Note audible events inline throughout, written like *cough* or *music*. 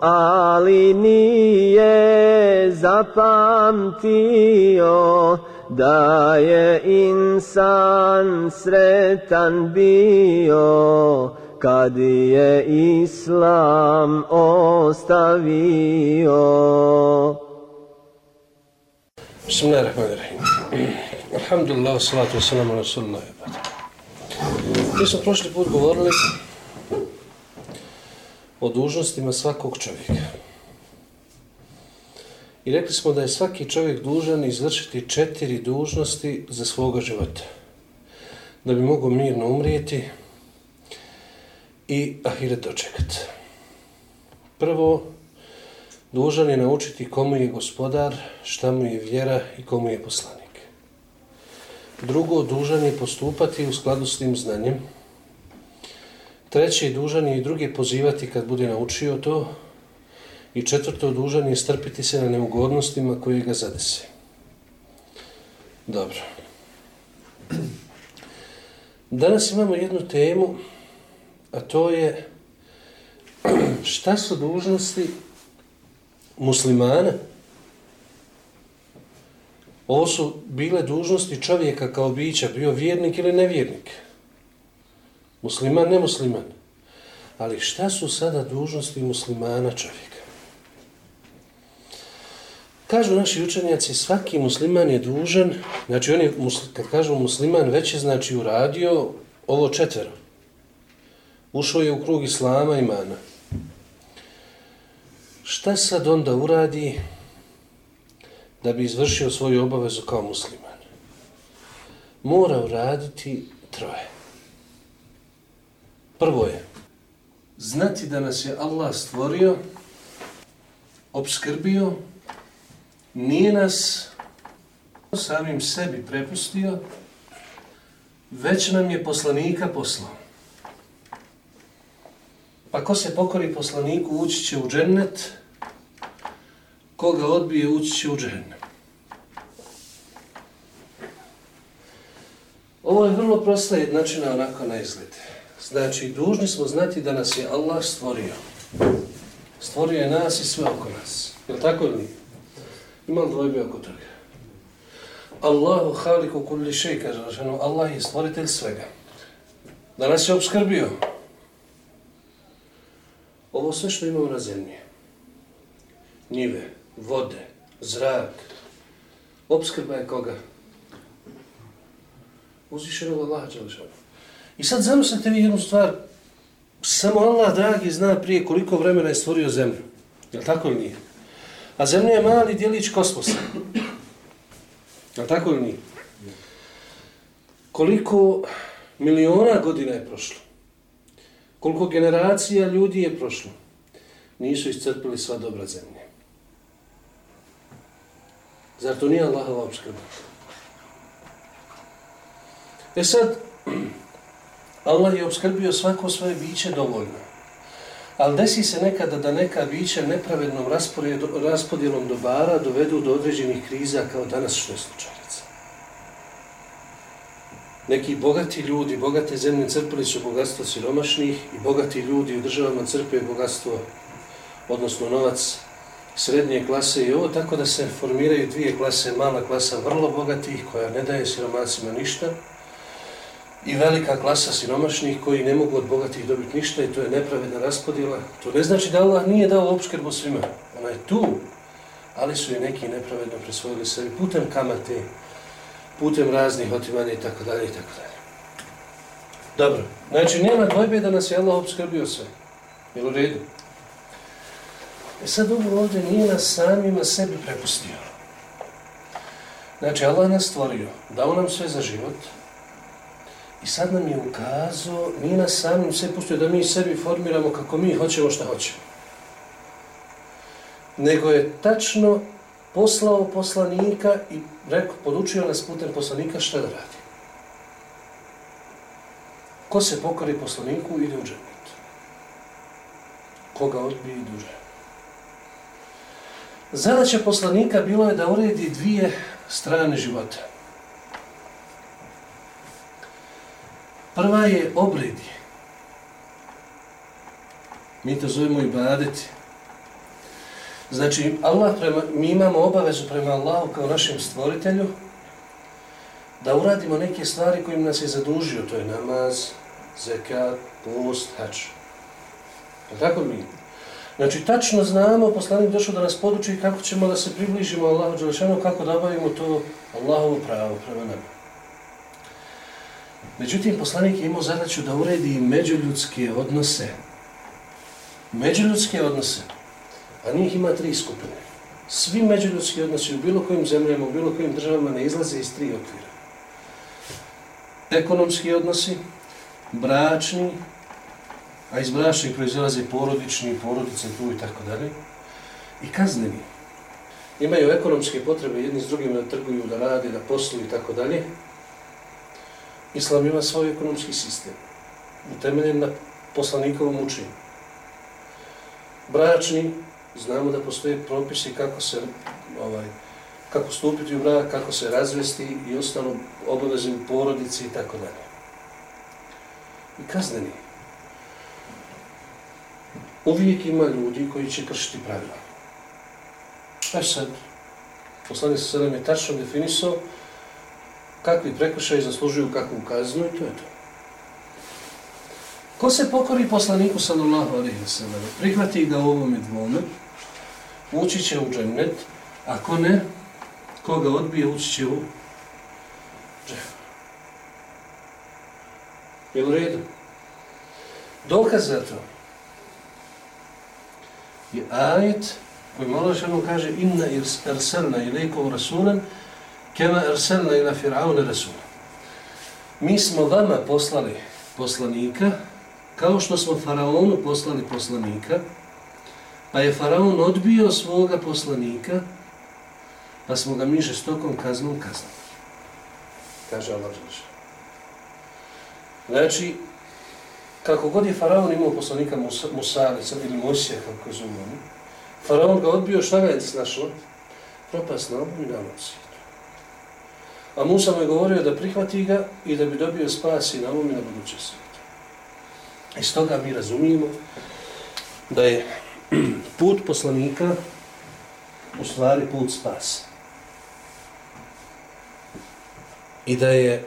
ali nije zapamtio da je insan sretan bio kad je islam ostavio. Bismillahirrahmanirrahim. Alhamdulillah, salatu wassalamu ala rasulullah. Mi smo prošli put govorili o dužnostima svakog čovjeka. I rekli smo da je svaki čovjek dužan izvršiti četiri dužnosti za svoga života. Da bi mogao mirno umrijeti i ahiret dočekati. Prvo, dužan je naučiti komu je gospodar, šta mu je vjera i komu je poslanik. Drugo, dužan je postupati u skladu s tim znanjem. Treći, dužan je i druge pozivati kad bude naučio to, I četvrto, dužan je strpiti se na neugodnostima koje ga zadese. Dobro. Danas imamo jednu temu, a to je šta su dužnosti muslimana? Ovo su bile dužnosti čovjeka kao bića, bio vjernik ili nevjernik. Musliman, ne musliman. Ali šta su sada dužnosti muslimana čovjeka? Kažu naši učenjaci, svaki musliman je dužan, znači oni, kad kažu musliman, već je znači uradio ovo četvero. Ušao je u krug islama imana. Šta sad onda uradi da bi izvršio svoju obavezu kao musliman? Mora uraditi troje. Prvo je, znati da nas je Allah stvorio, obskrbio, nije nas samim sebi prepustio, već nam je poslanika poslao. Pa ko se pokori poslaniku, ući će u džennet, koga odbije, ući će u džennet. Ovo je vrlo prosta jednačina onako na izglede. Znači, dužni smo znati da nas je Allah stvorio. Stvorio je nas i sve oko nas. Je li tako ili nije? Imam dvojbe oko toga. Allahu haliku kulli šej, kaže Rašanu, Allah je stvoritelj svega. Da nas je obskrbio. Ovo sve što imamo na zemlji, njive, vode, zrak, obskrba je koga? Uzvišenog Allaha Đelešanu. I sad zamislite vi jednu stvar, samo Allah, dragi, zna prije koliko vremena je stvorio zemlju. Je tako ili nije? A zemlja je mali dijelić kosmosa. Je tako ili nije? Koliko miliona godina je prošlo? Koliko generacija ljudi je prošlo? Nisu iscrpili sva dobra zemlje. Zar to nije Allahova obskrba? E sad, Allah je obskrbio svako svoje biće dovoljno. Ali desi se nekada da neka biće nepravednom raspodjelom dobara dovedu do određenih kriza kao danas što je slučajnica. Neki bogati ljudi, bogate zemlje crpili su bogatstvo siromašnih i bogati ljudi u državama crpe bogatstvo, odnosno novac srednje klase i ovo, tako da se formiraju dvije klase, mala klasa vrlo bogatih koja ne daje siromacima ništa, i velika klasa siromašnih koji ne mogu od bogatih dobiti ništa i to je nepravedna raspodjela. To ne znači da Allah nije dao obskrbu svima. Ona je tu, ali su je neki nepravedno presvojili sebi putem kamate, putem raznih otimanja i tako dalje i tako dalje. Dobro, znači nema dvojbe da nas je Allah obskrbio sve. Je u redu? E sad ovo ovdje nije nas samima sebi prepustio. Znači Allah nas stvorio, dao nam sve za život, I sad nam je ukazao, nije nas samim sve pustio da mi sebi formiramo kako mi hoćemo šta hoćemo. Nego je tačno poslao poslanika i rekao, podučio nas putem poslanika šta da radi. Ko se pokori poslaniku, ide u džanet. Koga odbije, ide u džanet. Zadaća poslanika bilo je da uredi dvije strane života. Prva je obredi. Mi to zovemo i badeti. Znači, Allah prema, mi imamo obavezu prema Allahu kao našem stvoritelju da uradimo neke stvari kojim nas je zadužio. To je namaz, zekat, post, hač. Tako mi? Znači, tačno znamo, poslanik došao da nas poduči kako ćemo da se približimo Allahu Đelešanu, kako da obavimo to Allahovo pravo prema nama. Međutim, poslanik je imao zadaću da uredi međuljudske odnose. Međuljudske odnose. A njih ima tri skupine. Svi međuljudski odnosi u bilo kojim zemljama, u bilo kojim državama ne izlaze iz tri okvira. Ekonomski odnosi, bračni, a iz bračnih proizlaze porodični, porodice tu i tako dalje, i kazneni. Imaju ekonomske potrebe jedni s drugim da trguju, da rade, da posluju i tako dalje, Islam ima svoj ekonomski sistem, utemeljen na poslanikovom učenju. Bračni, znamo da postoje propisi kako se ovaj, kako stupiti u brak, kako se razvesti i ostalo obavezim porodici i tako dalje. I kazneni. Uvijek ima ljudi koji će kršiti pravila. Pa sad? Poslanik sa sredom je tačno definisao kakvi prekršaj zaslužuju kakvu kaznu i to je to. Ko se pokori poslaniku sallallahu alaihi wa sallam, prihvati ga u ovome dvome, ući će u džennet, ako ne, koga odbije, ući će u džennet. Je u redu? Dokaz za to je ajet koji malo što kaže inna irsalna ilaikum rasulan kema erselna ila fir'auna Resula. Mi smo vama poslali poslanika, kao što smo faraonu poslali poslanika, pa je faraon odbio svoga poslanika, pa smo ga mi žestokom kaznom kaznali. Kaže Allah Đelša. Znači, kako god je faraon imao poslanika Musa, Musa ili Mosija, kako je zumano, faraon ga odbio, šta ga je snašlo? Propast na obu i na noci. A Musa mu je govorio da prihvati ga i da bi dobio spas i na ovom i na budućem svijetu. Iz toga mi razumijemo da je *clears throat* put poslanika u stvari put spasa. I da je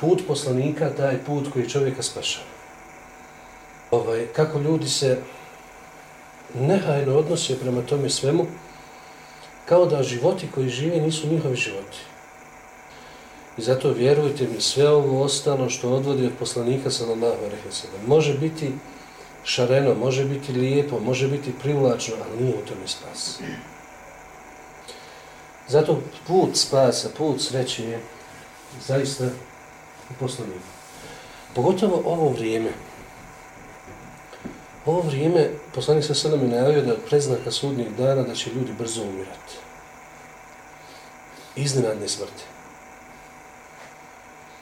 put poslanika taj put koji čovjeka spašava. Ovaj, kako ljudi se nehajno odnose prema tome svemu, kao da životi koji žive nisu njihovi životi. I zato vjerujte mi, sve ovo ostalo što odvodi od poslanika sallallahu alejhi ve sellem može biti šareno, može biti lijepo, može biti privlačno, ali nije u tome spas. Zato put spasa, put sreće je zaista u poslaniku. Pogotovo ovo vrijeme. Ovo vrijeme, poslanik sa sada mi najavio da preznaka sudnjeg dana da će ljudi brzo umirati. Iznenadne smrti.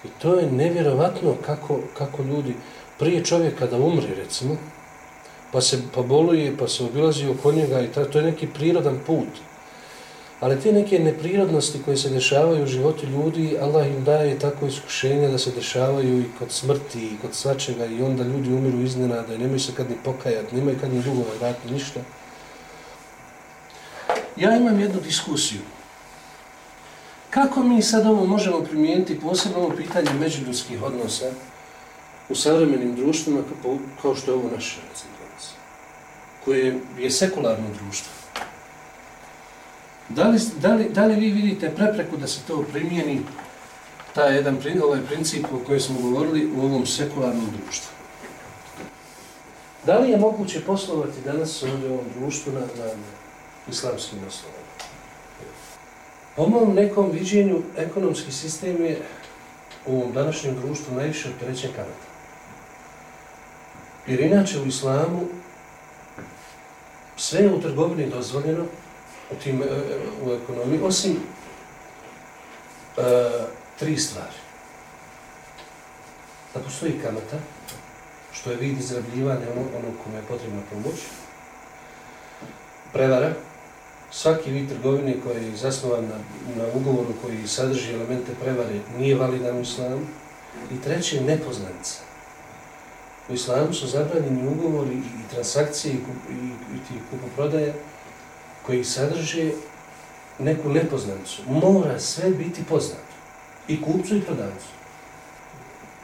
I to je nevjerovatno kako, kako ljudi, prije čovjeka da umri, recimo, pa se pa poboluje, pa se obilazi oko njega i ta, to je neki prirodan put. Ali te neke neprirodnosti koje se dešavaju u životu ljudi, Allah im daje tako iskušenje da se dešavaju i kod smrti i kod svačega i onda ljudi umiru iznenada i nemaju se kad ni pokajat, nemaju kad ni dugova vratiti, ništa. Ja imam jednu diskusiju. Kako mi sad ovo možemo primijeniti posebno ovo pitanje međuljudskih odnosa u savremenim društvima kao što je ovo naše, recimo, koje je sekularno društvo? Da li, da, li, da li vi vidite prepreku da se to primijeni, taj jedan ovaj princip o kojem smo govorili u ovom sekularnom društvu? Da li je moguće poslovati danas u ovom društvu na, na islamskim osnovama? Po mom nekom viđenju, ekonomski sistem je u ovom današnjem društvu najviše opterećen kamata. Jer inače u islamu sve je u trgovini dozvoljeno, u, tim, e, u ekonomiji, osim e, tri stvari. Da postoji kamata, što je vid izrabljivanja ono, ono kome je potrebna pomoć, prevara, svaki vid trgovine koji je zasnovan na, na ugovoru koji sadrži elemente prevare nije validan u islamu, i treće, nepoznanica. U islamu su zabranjeni ugovori i transakcije i, kup, i, i ti kupoprodaje, koji sadrže neku nepoznanicu. Mora sve biti poznato. I kupcu i prodavcu.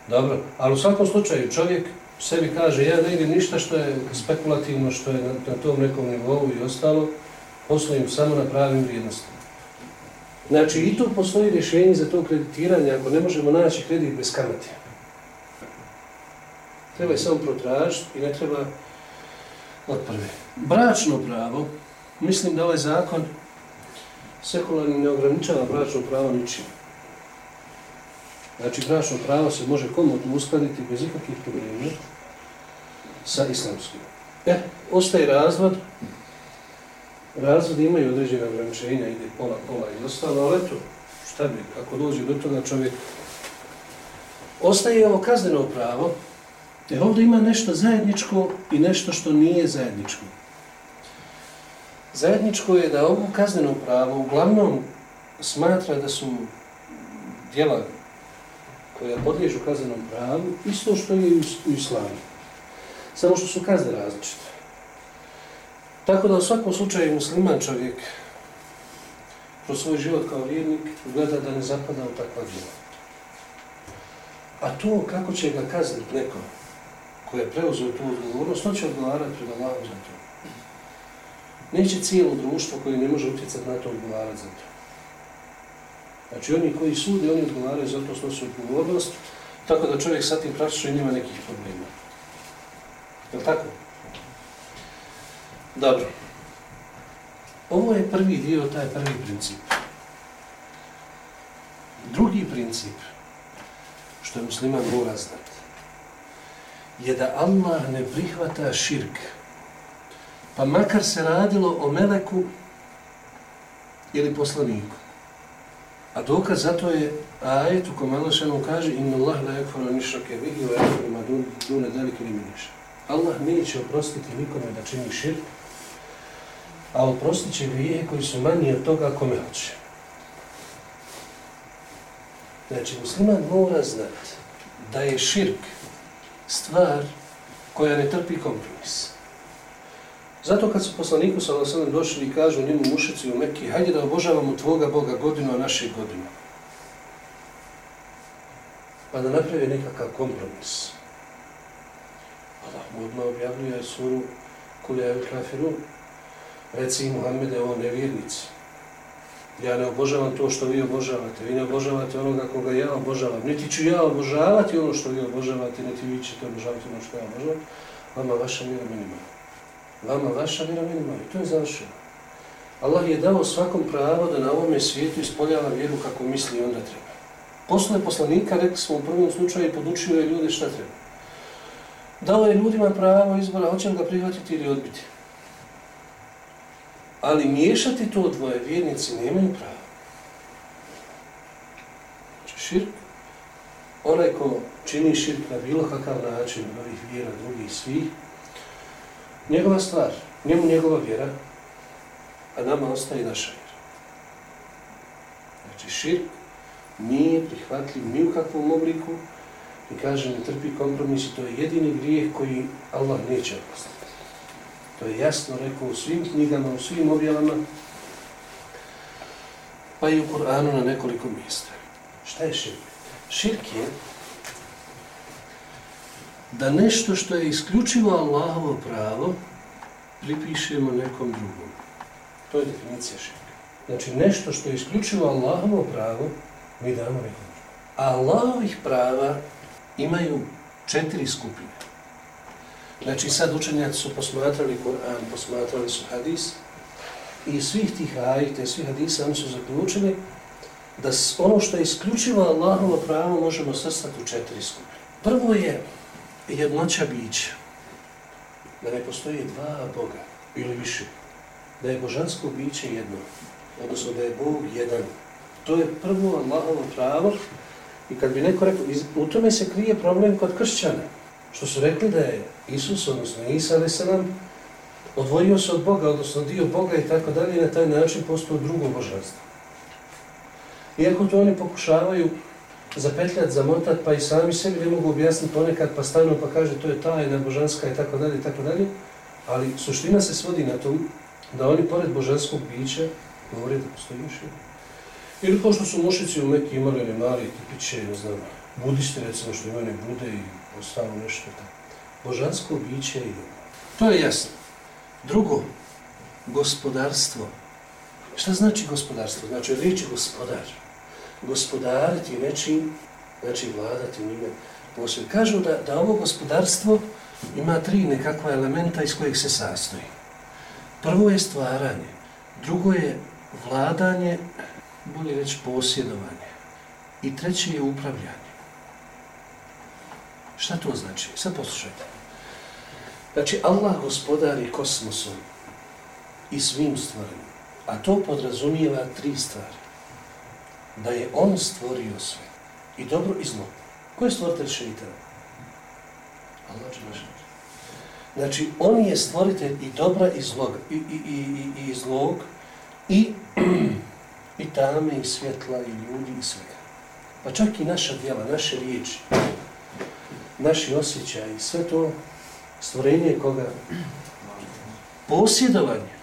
Dobro, ali u svakom slučaju čovjek sebi kaže ja ne vidim ništa što je spekulativno, što je na, na tom nekom nivou i ostalo, poslovim samo na pravim vrijednostima. Znači i tu postoji rješenje za to kreditiranje ako ne možemo naći kredit bez kamate. Treba je samo protražiti i ne treba od prve. Bračno pravo mislim da ovaj zakon sekularni ne ograničava bračno pravo ničim. Znači, bračno pravo se može komodno uskladiti bez ikakvih problema sa islamskim. E, ostaje razvod. Razvod imaju određene ograničenja, ide pola, pola i ostalo, ali eto, šta bi, ako dođe do toga čovjek... Ostaje ovo kazneno pravo, jer ovdje ima nešto zajedničko i nešto što nije zajedničko. Zajedničko je da ovo kazneno pravo uglavnom smatra da su djela koja podliježu kaznenom pravu isto što je u islamu. Samo što su kazne različite. Tako da u svakom slučaju musliman čovjek kroz svoj život kao vjernik gleda da ne zapada u takva djela. A to kako će ga kazniti neko ko je preuzeo tu odgovornost, to će odgovarati pred Allahom za to neće cijelo društvo koje ne može utjecati na to odgovarati za to. Znači oni koji sude, oni odgovaraju za to snosu odgovornost, tako da čovjek sa tim praktično nema nekih problema. Je tako? Dobro. Ovo je prvi dio, taj prvi princip. Drugi princip, što je musliman mora znati, je da Allah ne prihvata širk, Pa makar se radilo o meleku ili poslaniku. A dokaz zato je ajet u kojem Allah šanom kaže Inna Allah la yakfara nišrake bihi wa yakfara ma dune dalike li miniša. Allah neće oprostiti nikome da čini širk, a oprostit će grijehe koji su manji od toga kome hoće. Znači, musliman mora znati da je širk stvar koja ne trpi kompromis. Zato kad su poslaniku sa Allahom došli i kažu njemu mušici u Mekki, hajde da obožavamo tvoga Boga godinu, a naše godinu. Pa da napravi nekakav kompromis. Allah mu odmah objavljuje suru Kulja il Kafiru. Reci Muhammede o nevjernici. Ja ne obožavam to što vi obožavate. Vi ne obožavate onoga koga ja obožavam. Niti ću ja obožavati ono što vi obožavate, niti vi ćete obožavati ono što ja obožavam. Vama vaša vjera minima. Vama vaša vjera minima. I to je završeno. Allah je dao svakom pravo da na ovome svijetu ispoljava vjeru kako misli onda treba. Posle poslanika, rekli smo u prvom slučaju, podučio je ljude šta treba. Dao je ljudima pravo izbora, hoće ga prihvatiti ili odbiti. Ali miješati to dvoje vjernici nemaju pravo. Znači širk, onaj ko čini širk na bilo kakav način, ovih vjera, drugih, svih, njegova stvar, njemu njegova vjera, a nama ostaje naša vjera. Znači širk nije prihvatljiv ni u kakvom obliku i kaže ne trpi kompromis i to je jedini grijeh koji Allah neće oprostiti. To je jasno rekao u svim knjigama, u svim objavama, pa i u Kur'anu na nekoliko mjesta. Šta je širk? Širk je da nešto što je isključivo Allahovo pravo pripišemo nekom drugom. To je definicija širka. Znači nešto što je isključivo Allahovo pravo mi damo nekom drugom. A Allahovih prava imaju četiri skupine. Znači sad učenjaci su posmatrali Kur'an, posmatrali su hadis i svih tih ajite, svih hadisa oni su zaključili da ono što je isključivo Allahovo pravo možemo srstati u četiri skupine. Prvo je jednoća bića. Da ne postoji dva Boga ili više. Da je božansko biće jedno. Odnosno da je Bog jedan. To je prvo Allahovo pravo i kad bi neko rekao, u tome se krije problem kod kršćana. Što su rekli da je Isus, odnosno Isa, ali se nam odvojio se od Boga, odnosno dio Boga i tako dalje, i na taj način postao drugo božanstvo. Iako to oni pokušavaju zapetljati, zamotat, pa i sami sebi ne mogu objasniti ponekad, pa stanu pa kaže to je tajna božanska i tako dalje i tako dalje, ali suština se svodi na tom da oni pored božanskog bića govore da postoji još Ili kao što su mušici u Mekiji imali one mali tipiće, ne znam, budisti recimo što imaju bude i ostalo nešto tako. Božansko biće je To je jasno. Drugo, gospodarstvo. Šta znači gospodarstvo? Znači riječ gospodar gospodariti nečim, znači vladati njime posljed. Kažu da, da ovo gospodarstvo ima tri nekakva elementa iz kojeg se sastoji. Prvo je stvaranje, drugo je vladanje, bolje reći posjedovanje i treće je upravljanje. Šta to znači? Sad poslušajte. Znači, Allah gospodari kosmosom i svim stvarima, a to podrazumijeva tri stvari da je on stvorio sve. I dobro i zlo. Ko je stvoritelj šeitana? Allah će naša. Znači, on je stvoritelj i dobra i zlog, i, i, i, i, i zlog, i, *clears throat* i tame, i svjetla, i ljudi, i svega. Pa čak i naša djela, naše riječi, naši osjećaji, sve to stvorenje koga posjedovanje.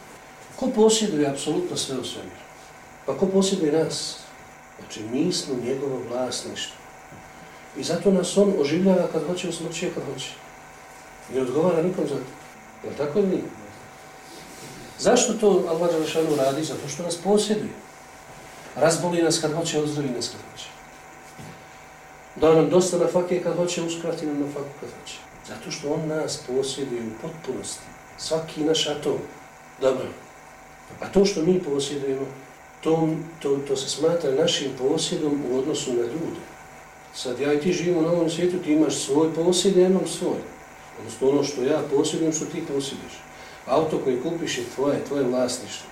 Ko posjeduje apsolutno sve u svemiru? Pa ko posjeduje nas? Znači, mi smo njegovo vlasništvo. I zato nas on oživljava kad hoće, usmrćuje kad hoće. Ne odgovara nikom za to. Je tako ili nije? Zašto to Allah Đelešanu radi? Zato što nas posjeduje. Razboli nas kad hoće, ozdravi nas kad hoće. Da nam dosta na fakije kad hoće, uskrati nam na faku kad hoće. Zato što on nas posjeduje u potpunosti. Svaki naš atom. Dobro. A to što mi posjedujemo, to, to, to se smatra našim posjedom u odnosu na ljude. Sad ja i ti živimo na ovom svijetu, ti imaš svoj posjed, ja imam svoj. Odnosno ono što ja posjedujem, što ti posjediš. Auto koji kupiš je tvoje, tvoje vlasništvo.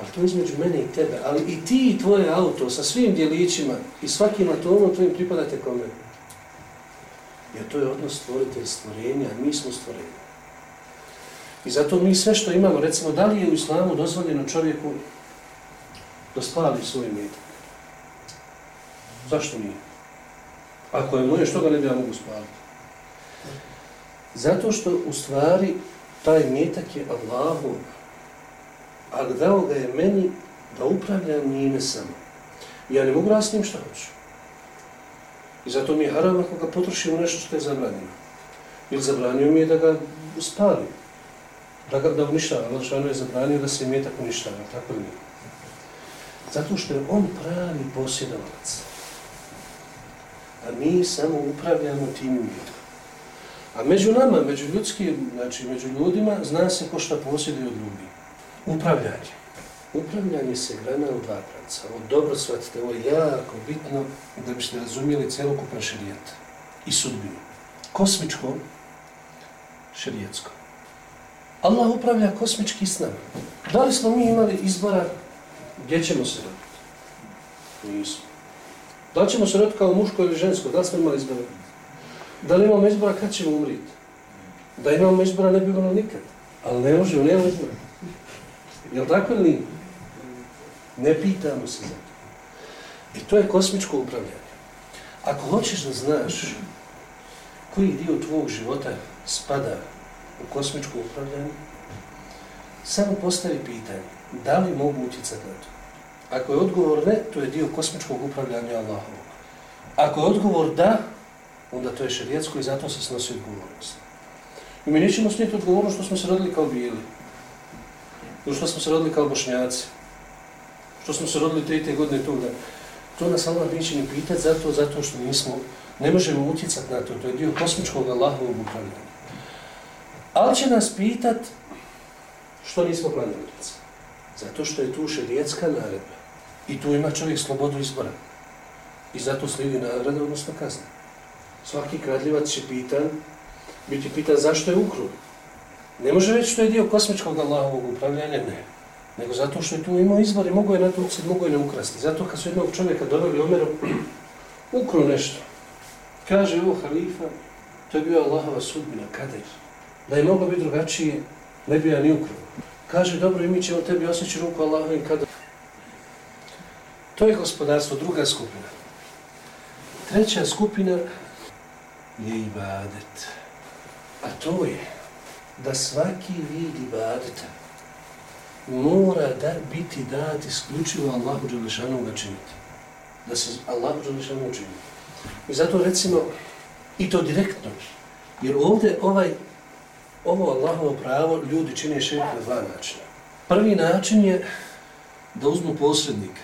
Ali to između mene i tebe. Ali i ti i tvoje auto sa svim dijelićima i svakim atomom tvojim pripadate kome. Jer to je odnos stvoritelj stvorenja, mi smo stvoreni. I zato mi sve što imamo, recimo, da li je u islamu dozvoljeno čovjeku da spali svoj metak. Zašto nije? Ako je moje, što ga ne bi ja mogu spaliti? Zato što u stvari taj metak je Allahov a dao ga je meni da upravljam njime samo. Ja ne mogu raditi s njim šta hoću. I zato mi je haram ako ga potrošim u nešto što je zabranjeno. Ili zabranio mi je da ga spali. Da ga da uništava. Allah je zabranio da se metak uništava. Tako li nije? Zato što je on pravi posjedovalac. A mi samo upravljamo tim mirom. A među nama, među ljudskim, znači među ljudima, zna se ko šta posjeduje od ljudi. Upravljanje. Upravljanje se grana u dva pravca. Ovo dobro shvatite, ovo je jako bitno da biste razumijeli celokupan šarijet i sudbinu. Kosmičko, šarijetsko. Allah upravlja kosmički s nama. Da li smo mi imali izbora gdje ćemo se roditi? Nismo. Da ćemo se roditi kao muško ili žensko? Da smo imali izbora? Da li imamo izbora kad ćemo umriti? Da imamo izbora ne bi bilo nikad. Ali ne možemo, nema izbora. Jel tako ili nije? Ne pitamo se za to. I to je kosmičko upravljanje. Ako hoćeš da znaš koji dio tvojeg života spada u kosmičko upravljanje, samo postavi pitanje, da li mogu utjecati na to? Ako je odgovor ne, to je dio kosmičkog upravljanja Allahovog. Ako je odgovor da, onda to je šerijetsko i zato se snosi odgovornost. I mi nećemo snijeti odgovornost što smo se rodili kao bijeli, što smo se rodili kao bošnjaci, što smo se rodili trite godine toga? To nas Allah neće ni pitati zato, zato što nismo, ne možemo utjecati na to, to je dio kosmičkog Allahovog upravljanja. Ali će nas pitat što nismo planili Zato što je tu šerijetska naredba. I tu ima čovjek slobodu izbora. I zato slijedi nagrada, odnosno kazna. Svaki kradljivac će pitan, biti pitan zašto je ukruo Ne može reći što je dio kosmičkog Allahovog upravljanja, ne. Nego zato što je tu imao izbor i mogo je na mogo je ne ukrasti. Zato kad su jednog čovjeka doveli Omeru, *clears throat* ukru nešto. Kaže ovo halifa, to je bio Allahova sudbina, kader. Da je moglo biti drugačije, ne bi ja ni ukru. Kaže, dobro, i mi ćemo tebi osjeći ruku Allahovim kader. To je gospodarstvo, druga skupina. Treća skupina je ibadet. A to je da svaki vid ibadeta mora da biti dat isključivo Allahu Đelešanu ga činiti. Da se Allahu Đelešanu čini. I zato recimo, i to direktno, jer ovdje ovaj, ovo Allahovo pravo ljudi čine šerik na dva načina. Prvi način je da uzmu posrednika.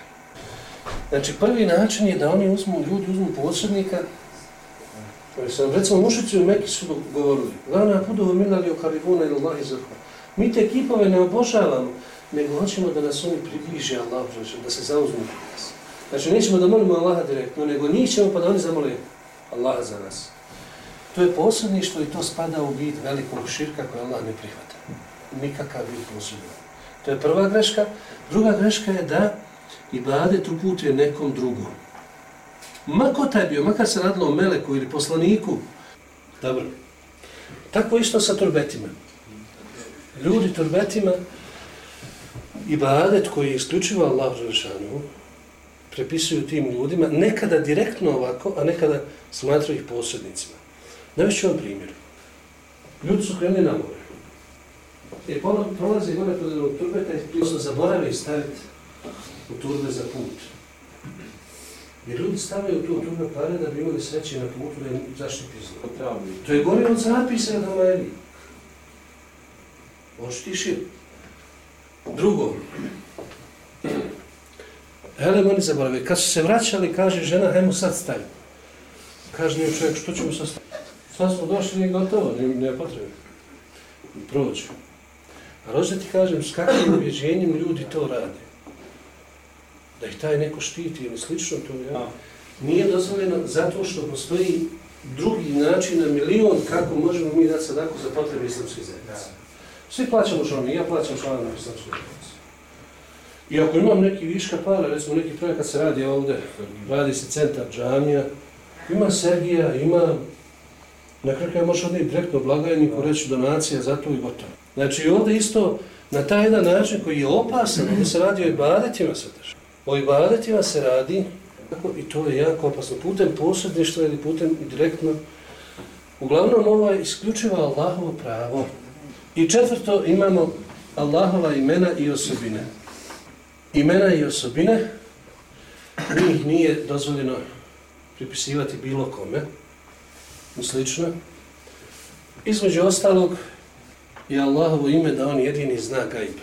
Znači, prvi način je da oni uzmu, ljudi uzmu posrednika, sam, recimo, mušici u Meki su govorili, Lana budu minali o karibuna ili Allah izrhu. Mi te kipove ne obožavamo, nego hoćemo da nas oni približe Allah, da se zauzmu pri nas. Znači, nećemo da molimo Allaha direktno, nego njih ćemo pa da oni zamole Allaha za nas. To je posredništvo i to spada u vid velikog širka koje Allah ne prihvata. Nikakav vid posredništva. To je prva greška. Druga greška je da ibadet uputuje nekom drugom. Mako taj bio, makar se radilo o meleku ili poslaniku. Dobro. Tako isto sa turbetima. Ljudi turbetima, ibadet koji je isključivo Allah Želešanu, prepisuju tim ljudima, nekada direktno ovako, a nekada smatruju ih posrednicima. Navišću vam primjer. Ljudi su krenuli na more. E, prolazi gore pred turbeta i prisno zaboravi staviti u turbe za put. Jer ljudi stavljaju tu turbe pare da bi imali sreće na putu da im zaštiti zlo. To je gore od zapisa da majeli. Oštiši. Drugo. Hele, oni zaboravili. Kad su se vraćali, kaže žena, hajmo sad stavi. Kaže nije čovjek, što ćemo sad staviti? Sad smo došli i gotovo, nije, nije potrebno. Prođu. A roze ti kažem, s kakvim ubjeđenjem ljudi to rade da ih taj neko štiti ili slično, to ja, nije dozvoljeno zato što postoji drugi način na milion kako možemo mi dati sadaku za potrebe islamske zajednice. Svi plaćamo šalne, ja plaćam šalne na islamske zajednice. I ako imam neki viška para, recimo neki projekat se radi ovde, radi se centar džamija, ima Sergija, ima, na kraju kada možeš odnijeti direktno blagajniku reći donacija za to i gotovo. Znači ovde isto na taj jedan način koji je opasan, ovdje se radi o ibadetima se teže. O ibadetima se radi, i to je jako opasno, putem posredništva ili putem direktno. Uglavnom, ovo je isključivo Allahovo pravo. I četvrto, imamo Allahova imena i osobine. Imena i osobine, njih nije dozvoljeno pripisivati bilo kome, i slično. Između ostalog, je Allahovo ime da on jedini zna gajb.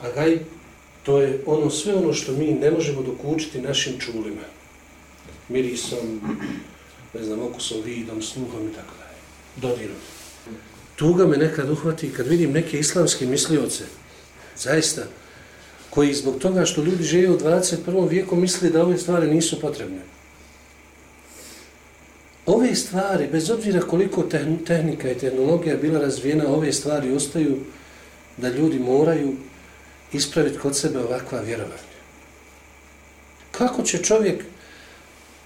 A gajb To je ono sve ono što mi ne možemo dokučiti našim čulima. Mirisom, ne znam, okusom, vidom, sluhom i tako dalje. Dodirom. Tuga me nekad uhvati kad vidim neke islamske mislioce, zaista, koji zbog toga što ljudi žive u 21. vijeku misli da ove stvari nisu potrebne. Ove stvari, bez obzira koliko tehnika i tehnologija bila razvijena, ove stvari ostaju da ljudi moraju ispraviti kod sebe ovakva vjerovanja. Kako će čovjek,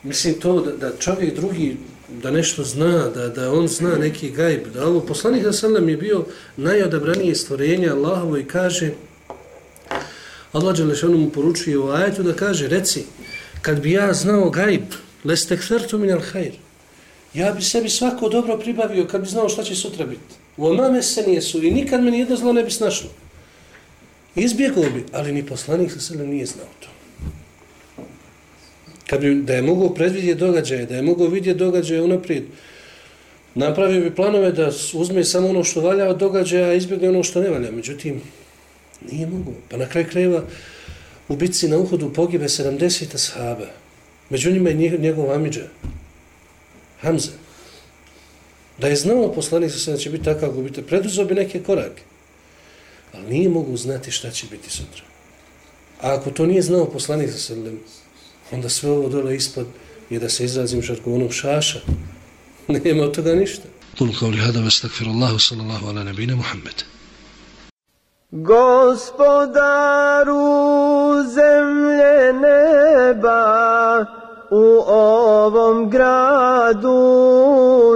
mislim to da, da čovjek drugi da nešto zna, da, da on zna neki gajb, da ovo poslanik Hasanam je bio najodabranije stvorenje Allahovo i kaže Allah Đelešanu mu poručuje u ajetu da kaže, reci, kad bi ja znao gajb, leste htvrtu min al hajr, ja bi sebi svako dobro pribavio kad bi znao šta će sutra biti. U omame se nijesu i nikad me nijedno zlo ne bi snašlo. Izbjegao bi, ali ni poslanik sa sredom nije znao to. Kad bi, da je mogao predvidjeti događaje, da je mogao vidjeti događaje unaprijed, napravio bi planove da uzme samo ono što valja od događaja, a izbjegne ono što ne valja. Međutim, nije mogao. Pa na kraj krajeva u bitci na uhodu pogibe 70 ashaba. Među njima je njegov, amidža, Hamza. Da je znao poslanik sa sebe da će biti takav gubite, preduzao bi neke korake ali nije mogu znati šta će biti sutra. A ako to nije znao poslanik za srednjem, onda sve ovo dole ispod je da se izrazim žargonom šaša. *laughs* Nema od toga ništa. Koliko li lihada vas takfir Allahu sallallahu ala nebine Muhammed. Gospodaru zemlje neba U ovom gradu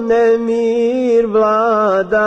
nemir vlada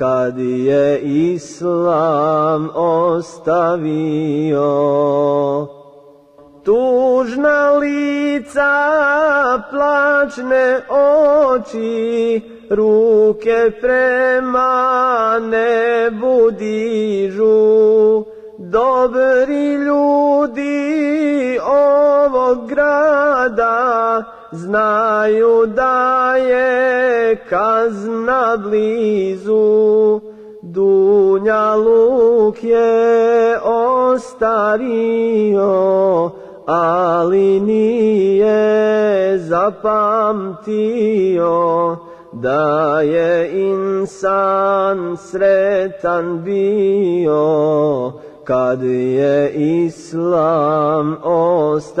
kad je islam ostavio. Tužna lica plačne oči ruke prema nebu dižu. Dobri ljudi ovog grada znaju da je kazna blizu, Dunja luk je ostario, ali nije zapamtio da je insan sretan bio kad je islam ostavio.